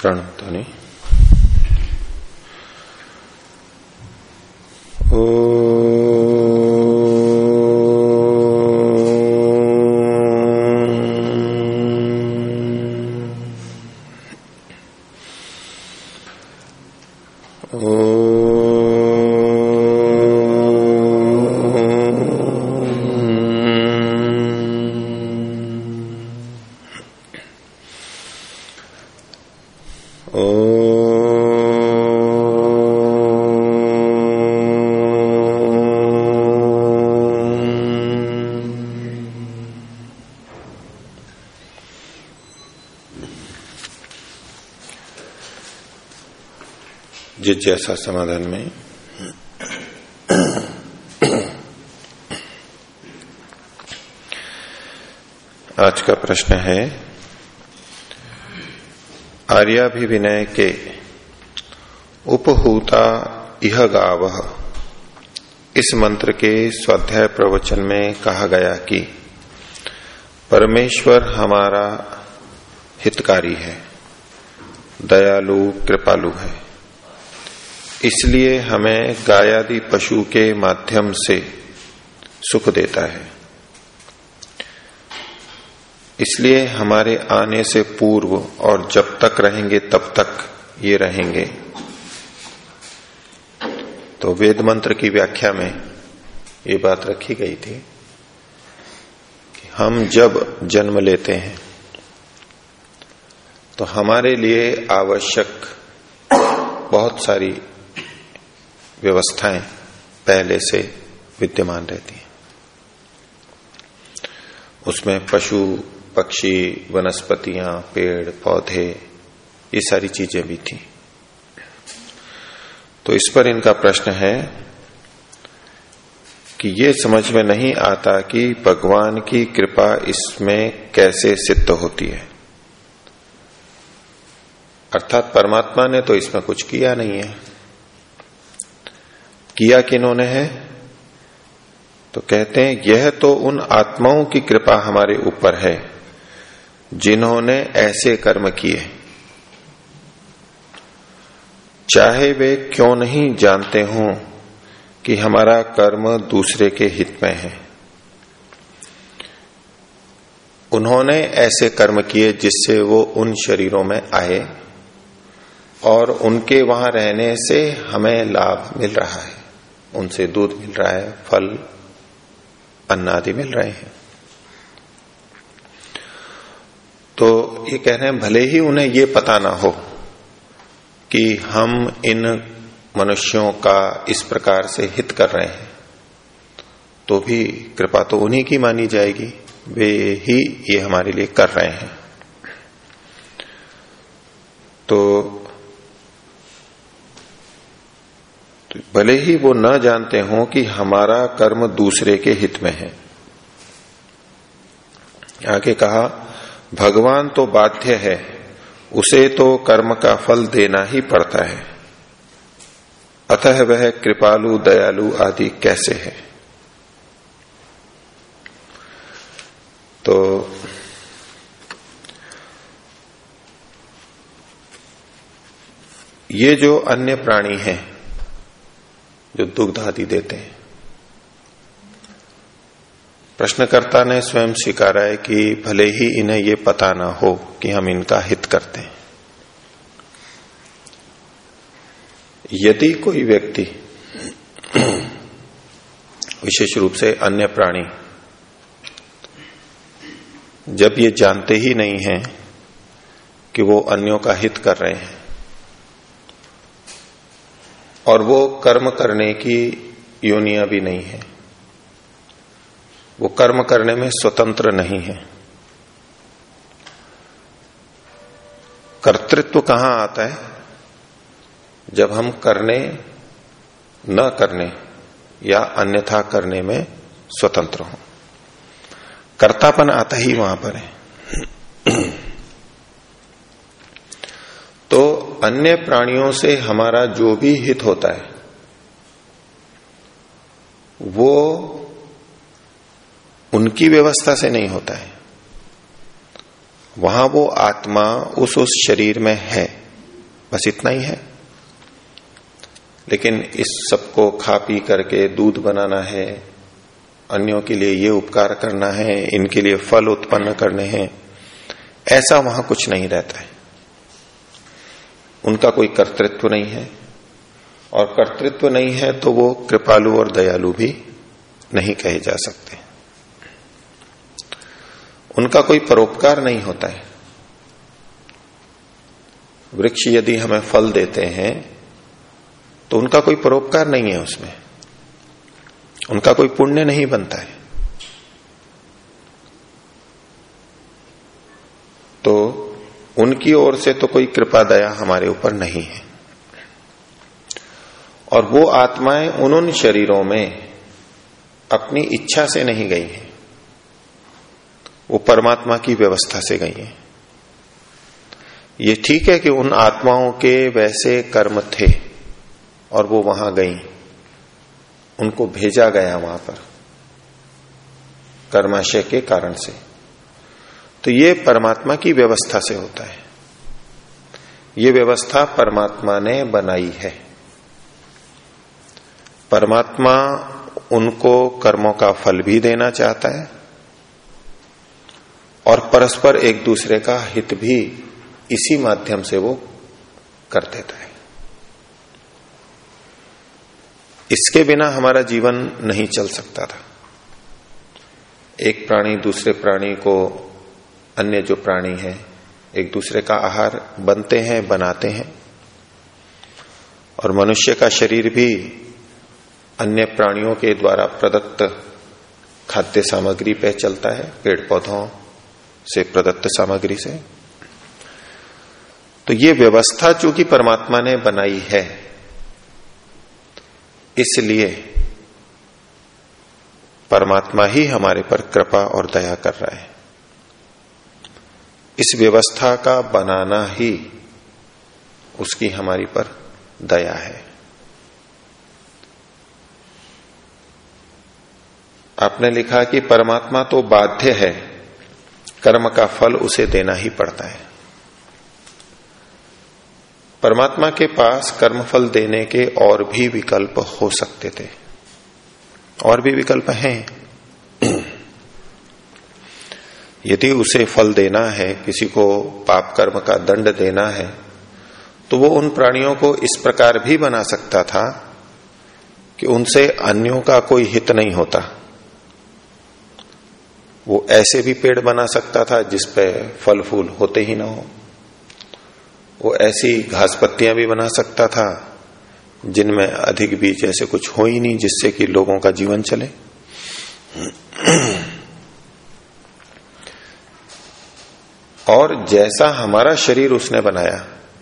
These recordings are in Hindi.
प्रणतनी जिज्ञासा समाधान में। आज का प्रश्न है, आर्याभिविनय के उपहूता इह गाव। इस मंत्र के स्वाध्याय प्रवचन में कहा गया कि परमेश्वर हमारा हितकारी है, दयालु, कृपालु है। इसलिए हमें गायादि पशु के माध्यम से सुख देता है। इसलिए हमारे आने से पूर्व और जब तक रहेंगे तब तक ये रहेंगे। तो वेद मंत्र की व्याख्या में ये बात रखी गई थी कि हम जब जन्म लेते हैं तो हमारे लिए आवश्यक बहुत सारी व्यवस्थाएँ पहले से विद्यमान रहती हैं। उसमें पशु, पक्षी, वनस्पतियाँ, पेड़, पौधे, ये सारी चीज़ें भी थी। तो इस पर इनका प्रश्न है कि ये समझ में नहीं आता कि भगवान की कृपा इसमें कैसे सिद्ध होती है। अर्थात परमात्मा ने तो इसमें कुछ किया नहीं है। किया किन्होंने है? तो कहते हैं, यह तो उन आत्माओं की कृपा हमारे ऊपर है, जिन्होंने ऐसे कर्म किए। चाहे वे क्यों नहीं जानते हों कि हमारा कर्म दूसरे के हित में है। उन्होंने ऐसे कर्म किए जिससे वो उन शरीरों में आए और उनके वहाँ रहने से हमें लाभ मिल रहा है। उनसे दूध मिल रहा है, फल, अन्न आदि मिल रहे हैं। तो ये कह रहे हैं, भले ही उन्हें ये पता ना हो कि हम इन मनुष्यों का इस प्रकार से हित कर रहे हैं तो भी कृपा तो उन्हीं की मानी जाएगी। वे ही ये हमारे लिए कर रहे हैं। तो भले ही वो न जानते हो कि हमारा कर्म दूसरे के हित में है। आगे कहा, भगवान तो बाध्य है, उसे तो कर्म का फल देना ही पड़ता है। अतः वह कृपालु, दयालु आदि कैसे है? तो ये जो अन्य प्राणी हैं जो दुग्ध आदि देते हैं। प्रश्नकर्ता ने स्वयं स्वीकारा है कि भले ही इन्हें ये पता ना हो कि हम इनका हित करते हैं। यदि कोई व्यक्ति विशेष रूप से अन्य प्राणी जब ये जानते ही नहीं हैं कि वो अन्यों का हित कर रहे हैं और वो कर्म करने की योनिया भी नहीं है। वो कर्म करने में स्वतंत्र नहीं है। कर्तृत्व कहाँ आता है? जब हम करने, न करने या अन्यथा करने में स्वतंत्र हो। कर्तापन आता ही वहाँ पर है तो अन्य प्राणियों से हमारा जो भी हित होता है, वो उनकी व्यवस्था से नहीं होता है। वहाँ वो आत्मा उस उस शरीर में है, बस इतना ही है। लेकिन इस सबको खा पी करके दूध बनाना है, अन्यों के लिए ये उपकार करना है, इनके लिए फल उत्पन्न करने हैं, ऐसा वहाँ कुछ नहीं रहता है। उनका कोई कर्तृत्व नहीं है। और कर्तृत्व नहीं है तो वो कृपालु और दयालु भी नहीं कहे जा सकते। उनका कोई परोपकार नहीं होता है। वृक्ष यदि हमें फल देते हैं तो उनका कोई परोपकार नहीं है उसमें। उनका कोई पुण्य नहीं बनता है तो उनकी ओर से तो कोई कृपा दया हमारे ऊपर नहीं है। और वो आत्माएँ उन उन शरीरों में अपनी इच्छा से नहीं गई हैं। वो परमात्मा की व्यवस्था से गई हैं। ये ठीक है कि उन आत्माओं के वैसे कर्म थे और वो वहाँ गई। उनको भेजा गया वहाँ पर कर्माशय के कारण से। तो ये परमात्मा की व्यवस्था से होता है। ये व्यवस्था परमात्मा ने बनाई है। परमात्मा उनको कर्मों का फल भी देना चाहता है और परस्पर एक दूसरे का हित भी इसी माध्यम से वो कर देता है। इसके बिना हमारा जीवन नहीं चल सकता था। एक प्राणी दूसरे प्राणी को अन्य जो प्राणी है, एक दूसरे का आहार बनते हैं, बनाते हैं। और मनुष्य का शरीर भी अन्य प्राणियों के द्वारा प्रदत्त खाद्य सामग्री पे चलता है पेड़ पौधों से प्रदत्त सामग्री से। तो ये व्यवस्था चूँकि परमात्मा ने बनाई है, इसलिए परमात्मा ही हमारे पर कृपा और दया कर रहा है। इस व्यवस्था का बनाना ही उसकी हमारी पर दया है। आपने लिखा कि परमात्मा तो बाध्य है, कर्म का फल उसे देना ही पड़ता है। परमात्मा के पास कर्मफल देने के और भी विकल्प हो सकते थे। और भी विकल्प हैं। यदि उसे फल देना है, किसी को पाप कर्म का दंड देना है तो वो उन प्राणियों को इस प्रकार भी बना सकता था कि उनसे अन्यों का कोई हित नहीं होता। वो ऐसे भी पेड़ बना सकता था जिसपे फल फूल होते ही ना हो। वो ऐसी घास पत्तियाँ भी बना सकता था जिनमें अधिक बीज ऐसे कुछ हो ही नहीं जिससे कि लोगों का जीवन चले। और जैसा हमारा शरीर उसने बनाया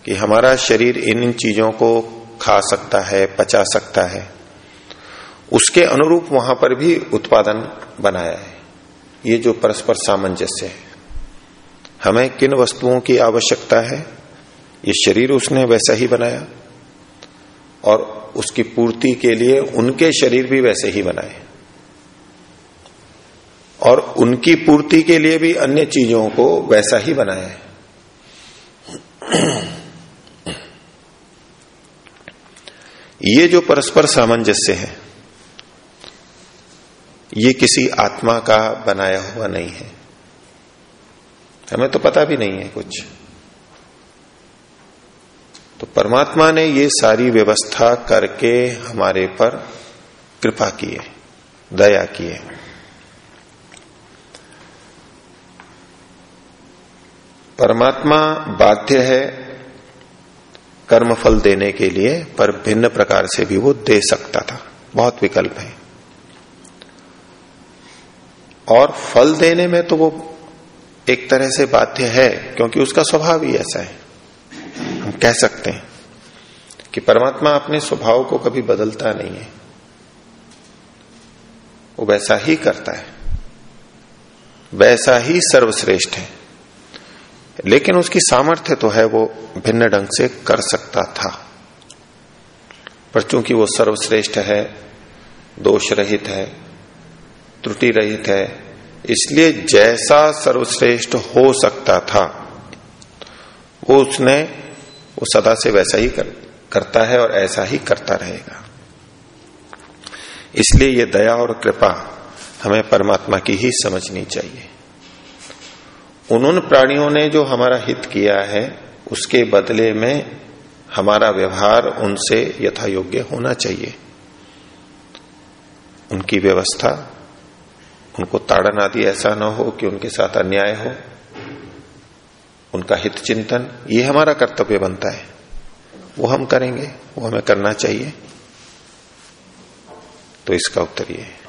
कि हमारा शरीर इन चीज़ों को खा सकता है, पचा सकता है, उसके अनुरूप वहाँ पर भी उत्पादन बनाया है। ये जो परस्पर सामंजस्य है, हमें किन वस्तुओं की आवश्यकता है, ये शरीर उसने वैसा ही बनाया और उसकी पूर्ति के लिए उनके शरीर भी वैसे ही बनाए। और उनकी पूर्ति के लिए भी अन्य चीज़ों को वैसा ही बनाया है। ये जो परस्पर सामंजस्य है, ये किसी आत्मा का बनाया हुआ नहीं है। हमें तो पता भी नहीं है कुछ। तो परमात्मा ने ये सारी व्यवस्था करके हमारे पर कृपा की है, दया की है। परमात्मा बाध्य है कर्म फल देने के लिए, पर भिन्न प्रकार से भी वो दे सकता था। बहुत विकल्प है। और फल देने में तो वो एक तरह से बाध्य है, क्योंकि उसका स्वभाव ही ऐसा है। हम कह सकते हैं कि परमात्मा अपने स्वभाव को कभी बदलता नहीं है। वो वैसा ही करता है। वैसा ही सर्वश्रेष्ठ है। लेकिन उसकी सामर्थ्य तो है वो भिन्न ढंग से कर सकता था। पर चूँकि वो सर्वश्रेष्ठ है दोष रहित है त्रुटि रहित है इसलिए जैसा सर्वश्रेष्ठ हो सकता था वो उसने वो सदा से वैसा ही कर, करता है और ऐसा ही करता रहेगा। इसलिए ये दया और कृपा हमें परमात्मा की ही समझनी चाहिए। उन उन प्राणियों ने जो हमारा हित किया है, उसके बदले में हमारा व्यवहार उनसे यथा योग्य होना चाहिए। उनकी व्यवस्था, उनको ताड़न आदि ऐसा ना हो कि उनके साथ अन्याय हो। उनका हित चिंतन, ये हमारा कर्तव्य बनता है। वो हम करेंगे, वो हमें करना चाहिए। तो इसका उत्तर ये है।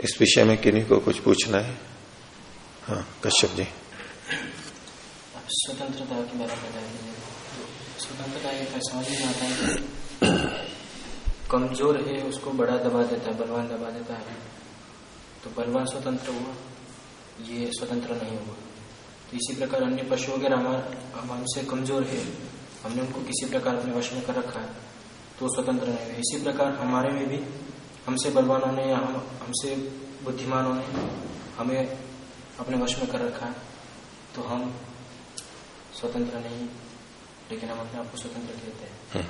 इस विषय में किन्हीं को कुछ पूछना है? हाँ कश्यप जी। स्वतंत्रता के बारे में स्वतंत्रता एक समझ में आता है कमज़ोर है, उसको बड़ा दबा देता है, बलवान दबा देता है। तो बलवान स्वतंत्र हुआ, ये स्वतंत्र नहीं हुआ। तो इसी प्रकार अन्य पशु वगैरह हमारा हमसे कमज़ोर है, हमने उनको किसी प्रकार अपने वश में कर रखा है तो स्वतंत्र नहीं हुए। इसी प्रकार हमारे में भी हमसे बलवानों ने या हम, हमसे बुद्धिमानों ने हमें अपने वश में कर रखा है तो हम स्वतंत्र नहीं, लेकिन हम अपने आप को स्वतंत्र कहते हैं।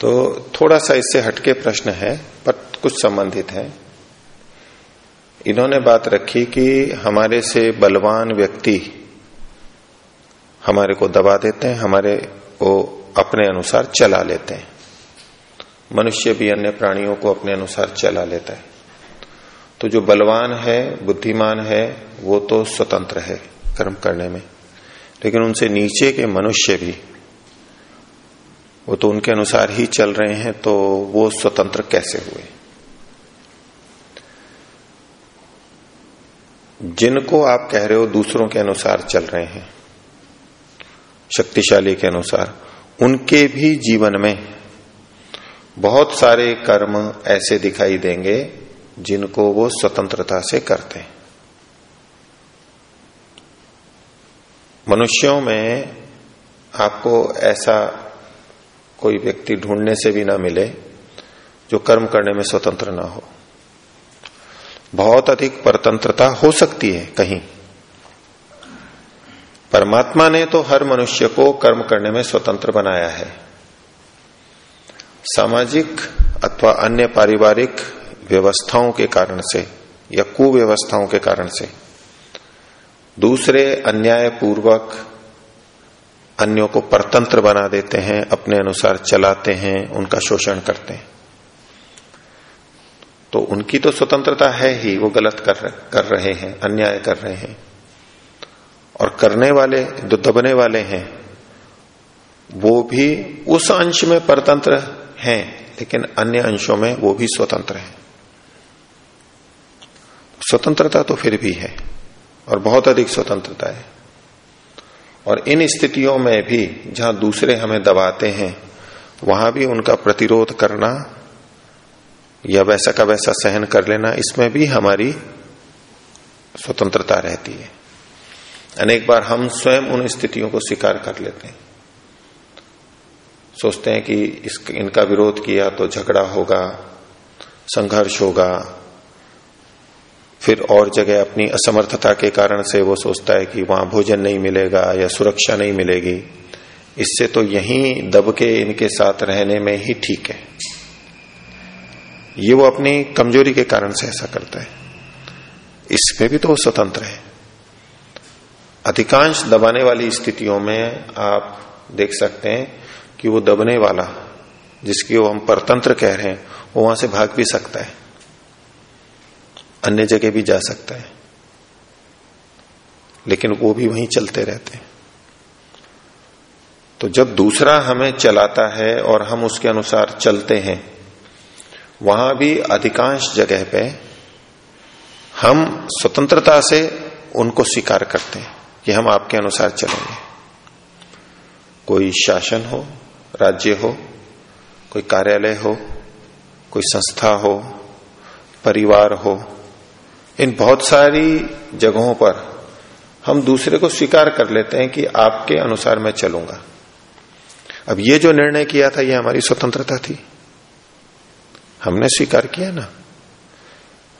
तो थोड़ा सा इससे हटके प्रश्न है, पर कुछ संबंधित है। इन्होंने बात रखी कि हमारे से बलवान व्यक्ति हमारे को दबा देते हैं, हमारे को अपने अनुसार चला लेते हैं। मनुष्य भी अन्य प्राणियों को अपने अनुसार चला लेता है। तो जो बलवान है, बुद्धिमान है, वो तो स्वतंत्र है कर्म करने में। लेकिन उनसे नीचे के मनुष्य भी, वो तो उनके अनुसार ही चल रहे हैं तो वो स्वतंत्र कैसे हुए? जिनको आप कह रहे हो दूसरों के अनुसार चल रहे हैं, शक्तिशाली के अनुसार, उनके भी जीवन में बहुत सारे कर्म ऐसे दिखाई देंगे जिनको वो स्वतंत्रता से करते मनुष्यों में आपको ऐसा कोई व्यक्ति ढूँढने से भी ना मिले जो कर्म करने में स्वतंत्र ना हो। बहुत अधिक परतंत्रता हो सकती है कहीं। परमात्मा ने तो हर मनुष्य को कर्म करने में स्वतंत्र बनाया है। सामाजिक अथवा अन्य पारिवारिक व्यवस्थाओं के कारण से या कुव्यवस्थाओं के कारण से। दूसरे अन्याय पूर्वक अन्यों को परतंत्र बना देते हैं, अपने अनुसार चलाते हैं, उनका शोषण करते हैं। तो उनकी तो स्वतंत्रता है ही, वो गलत कर कर रहे हैं, अन्याय कर रहे हैं। और करने वाले, जो दबने वाले हैं, वो भी उस अंश में परतंत्र हैं, लेकिन अन्य अंशों में वो भी स्वतंत्र हैं। स्वतंत्रता तो फिर भी है, और बहुत अधिक स्वतंत्रता है। और इन स्थितियों में भी जहाँ दूसरे हमें दबाते हैं, वहाँ भी उनका प्रतिरोध करना या वैसा का वैसा सहन कर लेना, इसमें भी हमारी स्वतंत्रता रहती है। अनेक बार हम स्वयं उन स्थितियों को स्वीकार कर लेते हैं। सोचते हैं कि इस, इनका विरोध किया तो झगड़ा होगा, संघर्ष होगा फिर और जगह अपनी असमर्थता के कारण से वो सोचता है कि वहाँ भोजन नहीं मिलेगा या सुरक्षा नहीं मिलेगी। इससे तो यहीं दब के इनके साथ रहने में ही ठीक है। ये वो अपनी कमज़ोरी के कारण से ऐसा करता है। इसमें भी तो वो स्वतंत्र है। अधिकांश दबाने वाली स्थितियों में आप देख सकते हैं कि वो दबने वाला, जिसकी वो हम परतंत्र कह रहे हैं, वो वहाँ से भाग भी सकता है। अन्य जगह भी जा सकता है। लेकिन वो भी वहीं चलते रहते हैं। तो जब दूसरा हमें चलाता है और हम उसके अनुसार चलते हैं, वहाँ भी अधिकांश जगह पे हम स्वतंत्रता से उनको स्वीकार करते हैं कि हम आपके अनुसार चलेंगे। कोई शासन हो, राज्य हो, कोई कार्यालय हो, कोई संस्था हो, परिवार हो इन बहुत सारी जगहों पर हम दूसरे को स्वीकार कर लेते हैं कि आपके अनुसार मैं चलूँगा। अब ये जो निर्णय किया था, ये हमारी स्वतंत्रता थी। हमने स्वीकार किया ना?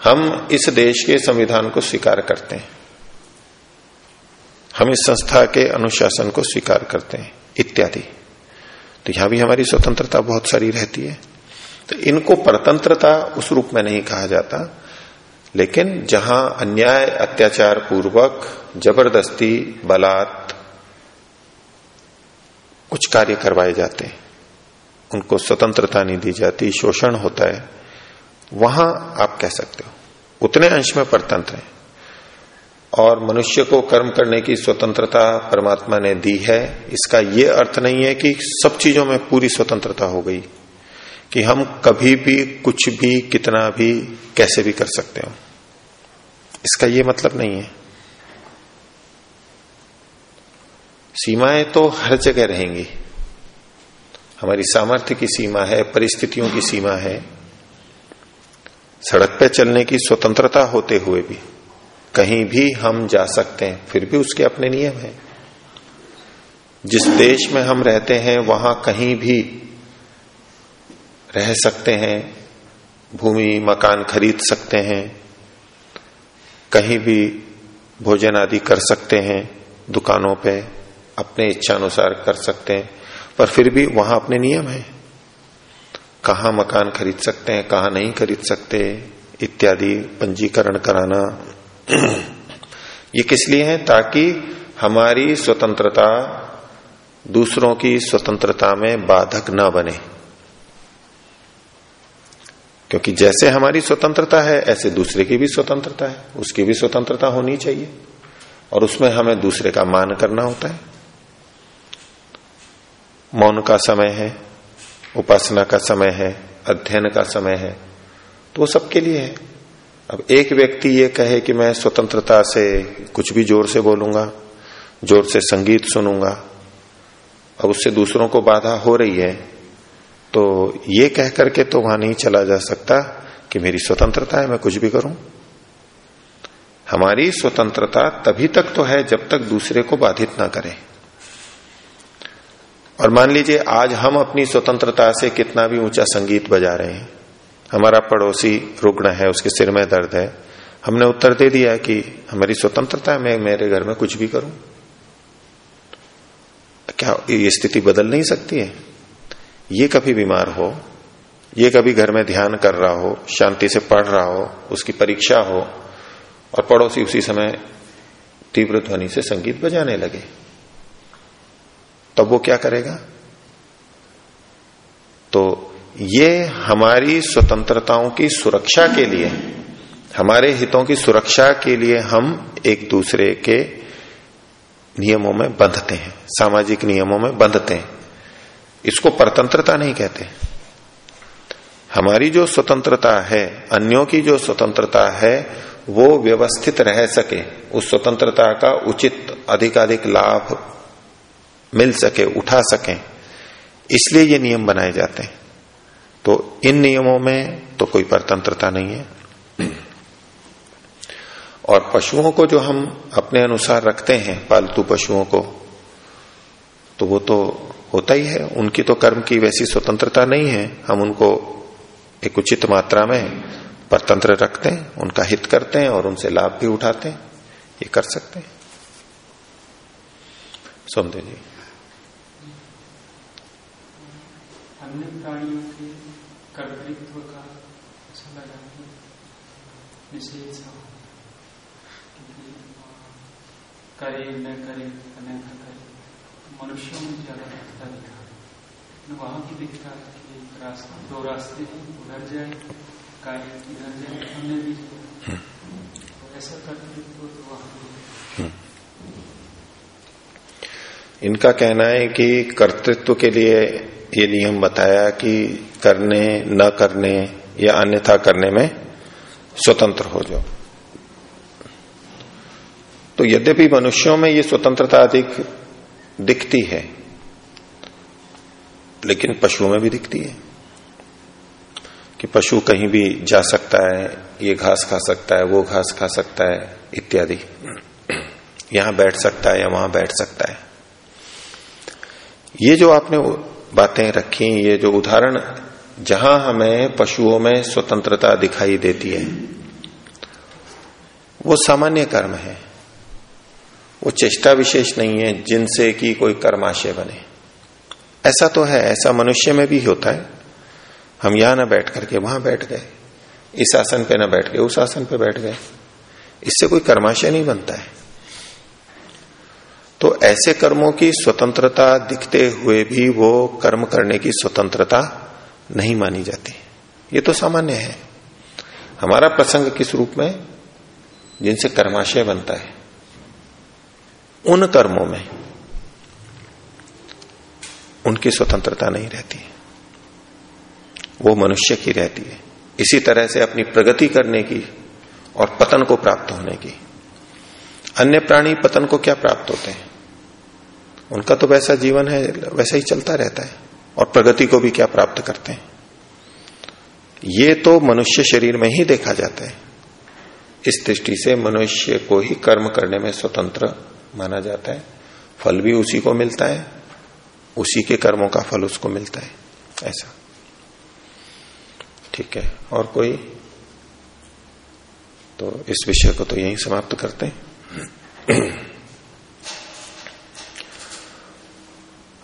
हम इस देश के संविधान को स्वीकार करते हैं। हम इस संस्था के अनुशासन को स्वीकार करते हैं, इत्यादि। तो यहाँ भी हमारी स्वतंत्रता बहुत सारी रहती है। तो इनको परतंत्रता उस रूप में नहीं कहा जाता। लेकिन जहाँ अन्याय, अत्याचार पूर्वक, ज़बरदस्ती, बलात् कुछ कार्य करवाए जाते हैं। उनको स्वतंत्रता नहीं दी जाती, शोषण होता है। वहाँ आप कह सकते हो, उतने अंश में परतंत्र है। और मनुष्य को कर्म करने की स्वतंत्रता परमात्मा ने दी है, इसका यह अर्थ नहीं है कि सब चीज़ों में पूरी स्वतंत्रता हो गई। कि हम कभी भी कुछ भी कितना भी कैसे भी कर सकते हो। इसका यह मतलब नहीं है। सीमाएँ तो हर जगह रहेंगी। हमारी सामर्थ्य की सीमा है, परिस्थितियों की सीमा है। सड़क पे चलने की स्वतंत्रता होते हुए भी, कहीं भी हम जा सकते हैं, फिर भी उसके अपने नियम हैं। जिस देश में हम रहते हैं, वहाँ कहीं भी रह सकते हैं, भूमि, मकान खरीद सकते हैं, कहीं भी भोजन आदि कर सकते हैं, दुकानों पे अपने इच्छानुसार कर सकते हैं, पर फिर भी वहाँ अपने नियम है। कहा मकान खरीद सकते हैं, कहा नहीं खरीद सकते, इत्यादि पंजीकरण कराना। ये किस लिए है? ताकि हमारी स्वतंत्रता दूसरों की स्वतंत्रता में बाधक न बने। क्योंकि जैसे हमारी स्वतंत्रता है, ऐसे दूसरे की भी स्वतंत्रता है। उसकी भी स्वतंत्रता होनी चाहिए। और उसमें हमें दूसरे का मान करना होता है। मौन का समय है, उपासना का समय है, अध्ययन का समय है तो वो सबके लिए है। अब एक व्यक्ति ये कहे कि मैं स्वतंत्रता से कुछ भी ज़ोर से बोलूँगा, ज़ोर से संगीत सुनूँगा, अब उससे दूसरों को बाधा हो रही है तो ये कह करके तो वहाँ नहीं चला जा सकता कि मेरी स्वतंत्रता है, मैं कुछ भी करूँ। हमारी स्वतंत्रता तभी तक तो है जब तक दूसरे को बाधित ना करें। और मान लीजिए, आज हम अपनी स्वतंत्रता से कितना भी ऊँचा संगीत बजा रहे हैं। हमारा पड़ोसी रुग्ण है, उसके सिर में दर्द है। हमने उत्तर दे दिया कि हमारी स्वतंत्रता है, मैं मेरे घर में कुछ भी करूँ। क्या ये स्थिति बदल नहीं सकती है? ये कभी बीमार हो, ये कभी घर में ध्यान कर रहा हो, शांति से पढ़ रहा हो, उसकी परीक्षा हो, और पड़ोसी उसी समय तीव्र ध्वनि से संगीत बजाने लगे, तब वो क्या करेगा? तो ये हमारी स्वतंत्रताओं की सुरक्षा के लिए, हमारे हितों की सुरक्षा के लिए हम एक दूसरे के नियमों में बंधते हैं, सामाजिक नियमों में बंधते हैं। इसको परतंत्रता नहीं कहते। हमारी जो स्वतंत्रता है, अन्यों की जो स्वतंत्रता है, वो व्यवस्थित रह सके। उस स्वतंत्रता का उचित अधिकाधिक लाभ मिल सके, उठा सके। इसलिए ये नियम बनाए जाते हैं। तो इन नियमों में तो कोई परतंत्रता नहीं है। और पशुओं को जो हम अपने अनुसार रखते हैं, पालतू पशुओं को तो वो तो होता ही है। उनकी तो कर्म की वैसी स्वतंत्रता नहीं है। हम उनको एक उचित मात्रा में परतंत्र रखते हैं, उनका हित करते हैं और उनसे लाभ भी उठाते हैं। ये कर सकते हैं। सोमदेव जी। अन्य प्राणियों के कर्तृत्व का ऐसा लगा कि निषेध करे न करे अन्यथा करे। मनुष्यों में ज़्यादा दिखता दिखा वहाँ भी दिखता है कि रास्ता, दो रास्ते हैं, उधर जाए, कार्य इधर जाए अन्य भी तो ऐसा कर्तृत्व तो वहाँ इनका कहना है कि कर्तृत्व के लिए ये नियम बताया कि करने, न करने या अन्यथा करने में स्वतंत्र हो जाओ। तो यद्यपि मनुष्यों में ये स्वतंत्रता अधिक दिखती है, लेकिन पशुओं में भी दिखती है कि पशु कहीं भी जा सकता है, ये घास खा सकता है, वो घास खा सकता है, इत्यादि। यहाँ बैठ सकता है या वहाँ बैठ सकता है। ये जो आपने बातें रखी, ये जो उदाहरण, जहाँ हमें पशुओं में स्वतंत्रता दिखाई देती है, वो सामान्य कर्म है। वो चेष्टा विशेष नहीं है जिनसे कि कोई कर्माशय बने। ऐसा तो है, ऐसा मनुष्य में भी होता है। हम यहाँ ना बैठ करके, वहाँ बैठ गए। इस आसन पे ना बैठ गए, उस आसन पे बैठ गए। इससे कोई कर्माशय नहीं बनता है। तो ऐसे कर्मों की स्वतंत्रता दिखते हुए भी वो कर्म करने की स्वतंत्रता नहीं मानी जाती। ये तो सामान्य है। हमारा प्रसंग किस रूप में? जिनसे कर्माशय बनता है। उन कर्मों में उनकी स्वतंत्रता नहीं रहती वो मनुष्य की रहती है। इसी तरह से अपनी प्रगति करने की और पतन को प्राप्त होने की। अन्य प्राणी पतन को क्या प्राप्त होते हैं? उनका तो वैसा जीवन है, वैसा ही चलता रहता है और प्रगति को भी क्या प्राप्त करते हैं? ये तो मनुष्य शरीर में ही देखा जाता है। इस दृष्टि से मनुष्य को ही कर्म करने में स्वतंत्र माना जाता है। फल भी उसी को मिलता है, उसी के कर्मों का फल उसको मिलता है, ऐसा। ठीक है, और कोई? तो इस विषय को तो यहीं समाप्त करते हैं।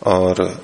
और